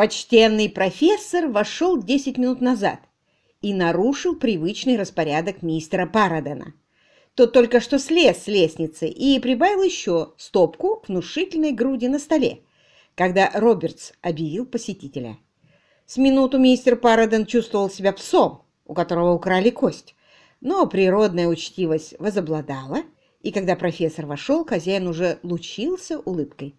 Почтенный профессор вошел 10 минут назад и нарушил привычный распорядок мистера Парадена. Тот только что слез с лестницы и прибавил еще стопку внушительной груди на столе, когда Робертс объявил посетителя. С минуту мистер Параден чувствовал себя псом, у которого украли кость, но природная учтивость возобладала, и когда профессор вошел, хозяин уже лучился улыбкой.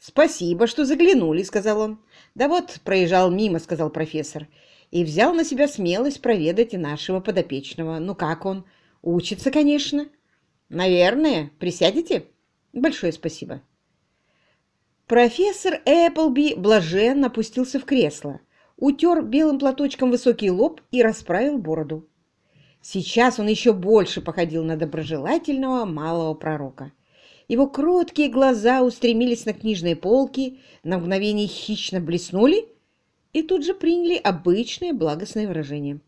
«Спасибо, что заглянули», — сказал он. «Да вот, проезжал мимо», — сказал профессор, и взял на себя смелость проведать и нашего подопечного. Ну как он? Учится, конечно. Наверное. Присядете? Большое спасибо. Профессор Эпплби блаженно опустился в кресло, утер белым платочком высокий лоб и расправил бороду. Сейчас он еще больше походил на доброжелательного малого пророка. Его кроткие глаза устремились на книжные полки, на мгновение хищно блеснули и тут же приняли обычное благостное выражение.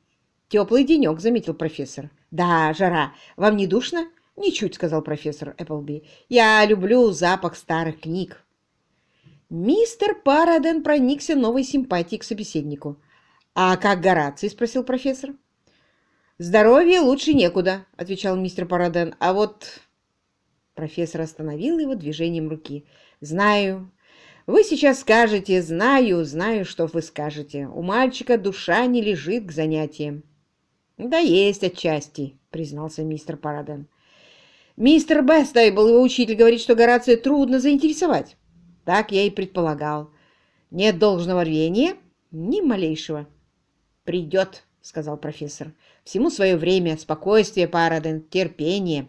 «Теплый денек», — заметил профессор. «Да, жара. Вам не душно?» «Ничуть», — сказал профессор Эпплби. «Я люблю запах старых книг». Мистер Параден проникся новой симпатией к собеседнику. «А как Гораций?» — спросил профессор. «Здоровье лучше некуда», — отвечал мистер Параден. «А вот Профессор остановил его движением руки. «Знаю. Вы сейчас скажете, знаю, знаю, что вы скажете. У мальчика душа не лежит к занятиям». «Да есть отчасти», — признался мистер Параден. «Мистер был его учитель, говорит, что Горация трудно заинтересовать». Так я и предполагал. Нет должного рвения? Ни малейшего. «Придет», — сказал профессор. «Всему свое время, спокойствие, Параден, терпение.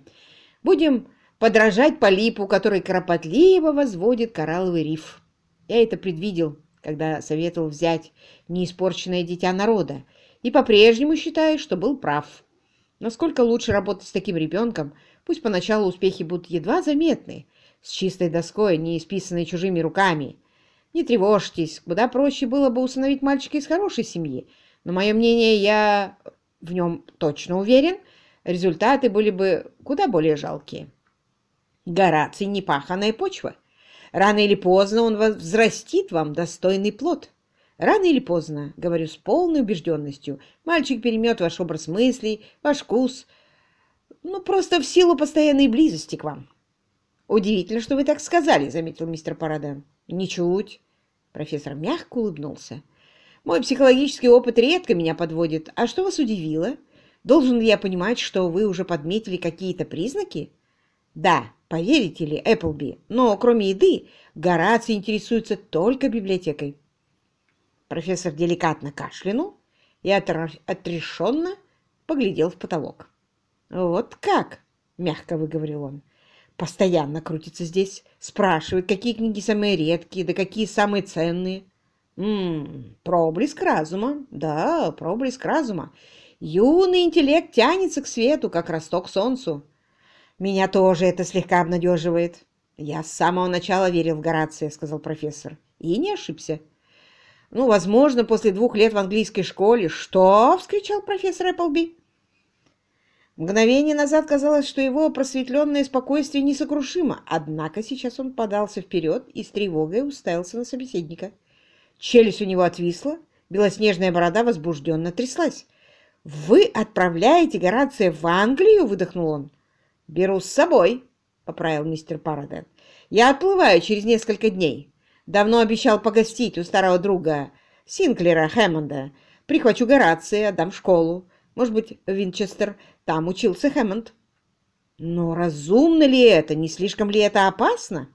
Будем подражать полипу, который кропотливо возводит коралловый риф. Я это предвидел, когда советовал взять неиспорченное дитя народа, и по-прежнему считаю, что был прав. Насколько лучше работать с таким ребенком, пусть поначалу успехи будут едва заметны, с чистой доской, не исписанной чужими руками. Не тревожьтесь, куда проще было бы установить мальчика из хорошей семьи, но мое мнение, я в нем точно уверен, результаты были бы куда более жалкие. Гораций — непаханная почва. Рано или поздно он взрастит вам достойный плод. Рано или поздно, говорю с полной убежденностью, мальчик переймет ваш образ мыслей, ваш вкус, ну, просто в силу постоянной близости к вам. Удивительно, что вы так сказали, заметил мистер Параден. Ничуть. Профессор мягко улыбнулся. Мой психологический опыт редко меня подводит. А что вас удивило? Должен ли я понимать, что вы уже подметили какие-то признаки? Да, Поверите ли, Эпплби, но кроме еды Гораций интересуется только библиотекой. Профессор деликатно кашлянул и отрешенно поглядел в потолок. «Вот как?» — мягко выговорил он. «Постоянно крутится здесь, спрашивает, какие книги самые редкие, да какие самые ценные. Ммм, проблеск разума, да, проблеск разума. Юный интеллект тянется к свету, как росток солнцу. Меня тоже это слегка обнадеживает. Я с самого начала верил в Горация, сказал профессор. И не ошибся. Ну, возможно, после двух лет в английской школе. Что? вскричал профессор Эпплби. Мгновение назад казалось, что его просветленное спокойствие несокрушимо, однако сейчас он подался вперед и с тревогой уставился на собеседника. Челюсть у него отвисла, белоснежная борода возбужденно тряслась. «Вы отправляете Горация в Англию?» — выдохнул он. «Беру с собой», — поправил мистер Параден. «Я отплываю через несколько дней. Давно обещал погостить у старого друга Синклера Хэммонда. Прихвачу Горация, отдам в школу. Может быть, Винчестер. Там учился Хэммонд». «Но разумно ли это? Не слишком ли это опасно?»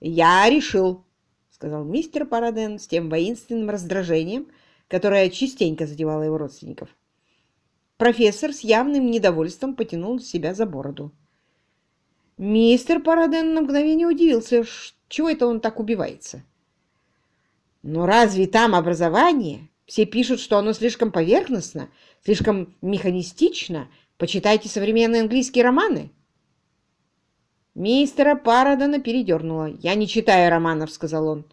«Я решил», — сказал мистер Параден с тем воинственным раздражением, которое частенько задевало его родственников. Профессор с явным недовольством потянул себя за бороду. Мистер Параден на мгновение удивился, чего это он так убивается. Но разве там образование? Все пишут, что оно слишком поверхностно, слишком механистично. Почитайте современные английские романы. Мистера Парадена передернуло. «Я не читаю романов», — сказал он.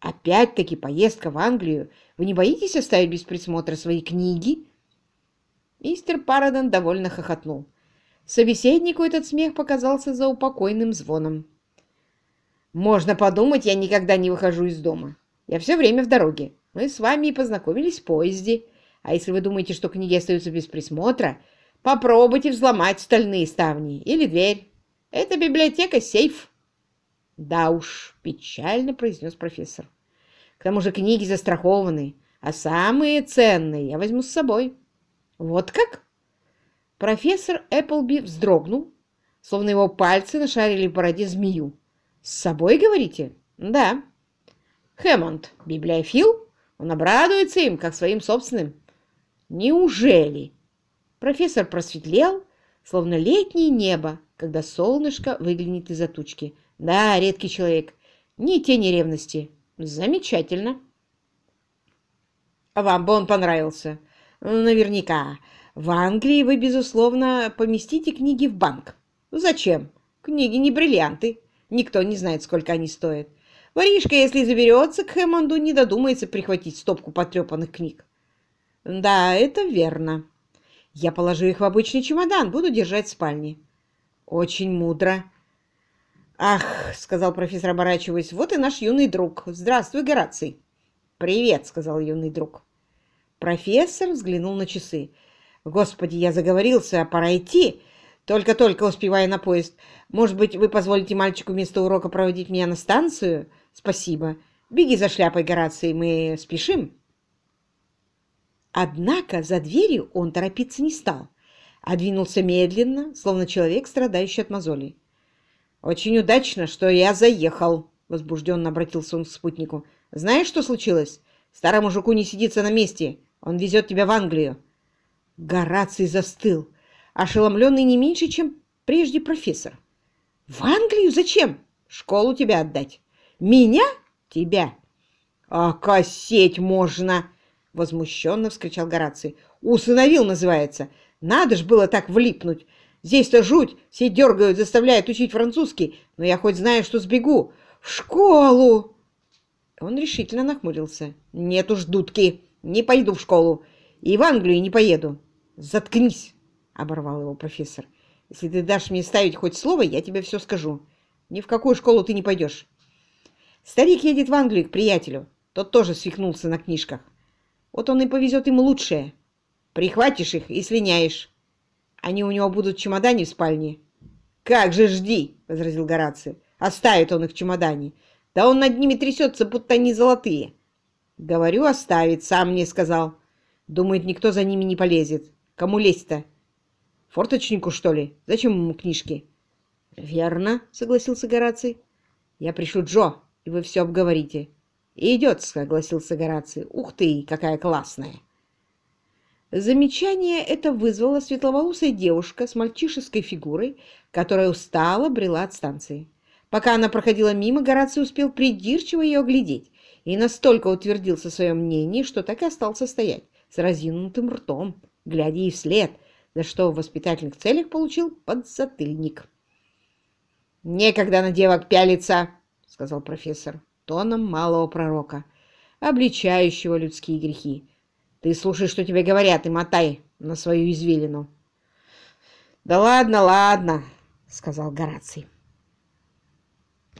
«Опять-таки поездка в Англию. Вы не боитесь оставить без присмотра свои книги?» Мистер Параден довольно хохотнул. Собеседнику этот смех показался заупокойным звоном. «Можно подумать, я никогда не выхожу из дома. Я все время в дороге. Мы с вами и познакомились в поезде. А если вы думаете, что книги остаются без присмотра, попробуйте взломать стальные ставни или дверь. Это библиотека сейф. Да уж, печально произнес профессор. К тому же книги застрахованы, а самые ценные я возьму с собой. Вот как? Профессор Эпплби вздрогнул, словно его пальцы нашарили в бороде змею. С собой, говорите? Да. Хэммонд, библиофил? Он обрадуется им, как своим собственным. Неужели? Профессор просветлел, словно летнее небо, когда солнышко выглянет из-за тучки. Да, редкий человек. Ни тени ревности. Замечательно. Вам бы он понравился. Наверняка. В Англии вы, безусловно, поместите книги в банк. Зачем? Книги не бриллианты. Никто не знает, сколько они стоят. Воришка, если заберется к Хэммонду, не додумается прихватить стопку потрепанных книг. Да, это верно. Я положу их в обычный чемодан, буду держать в спальне. Очень мудро. Ах, сказал профессор, оборачиваясь, вот и наш юный друг. Здравствуй, Гораций. Привет, сказал юный друг. Профессор взглянул на часы. Господи, я заговорился, а пора идти. Только-только успеваю на поезд. Может быть, вы позволите мальчику вместо урока проводить меня на станцию? Спасибо. Беги за шляпой, Гораций, мы спешим. Однако за дверью он торопиться не стал, а двинулся медленно, словно человек, страдающий от мозолей. «Очень удачно, что я заехал», — возбужденно обратился он к спутнику. «Знаешь, что случилось? Старому жуку не сидится на месте. Он везет тебя в Англию». Гораций застыл, ошеломленный не меньше, чем прежде профессор. «В Англию? Зачем? Школу тебя отдать». «Меня? Тебя?» «А косеть можно!» — возмущенно вскричал Гораций. «Усыновил, называется. Надо ж было так влипнуть. Здесь-то жуть, все дергают, заставляют учить французский, но я хоть знаю, что сбегу. В школу!» Он решительно нахмурился. «Нет уж, дудки, не пойду в школу. И в Англию не поеду. Заткнись!» — оборвал его профессор. «Если ты дашь мне ставить хоть слово, я тебе все скажу. Ни в какую школу ты не пойдешь. Старик едет в Англию к приятелю. Тот тоже свихнулся на книжках. Вот он и повезет ему лучшее. Прихватишь их и слиняешь. Они у него будут в чемодане в спальне. «Как же жди!» — возразил Гораций. «Оставит он их в чемодане. Да он над ними трясется, будто они золотые». «Говорю, оставит, сам мне сказал. Думает, никто за ними не полезет. Кому лезть-то? Форточнику, что ли? Зачем ему книжки?» «Верно», — согласился Гораций. «Я пришлю Джо, и вы все обговорите». «Идет», — согласился Гораций. «Ух ты, какая классная!» Замечание это вызвала светловолосая девушка с мальчишеской фигурой, которая устало брела от станции. Пока она проходила мимо, Гораций успел придирчиво ее оглядеть и настолько утвердился в своем мнении, что так и остался стоять с разинутым ртом, глядя ей вслед, за что в воспитательных целях получил подзатыльник. «Некогда на девок пялиться!» — сказал профессор тоном малого пророка, обличающего людские грехи. Ты слушай, что тебе говорят, и мотай на свою извилину. — Да ладно, ладно, — сказал Гораций.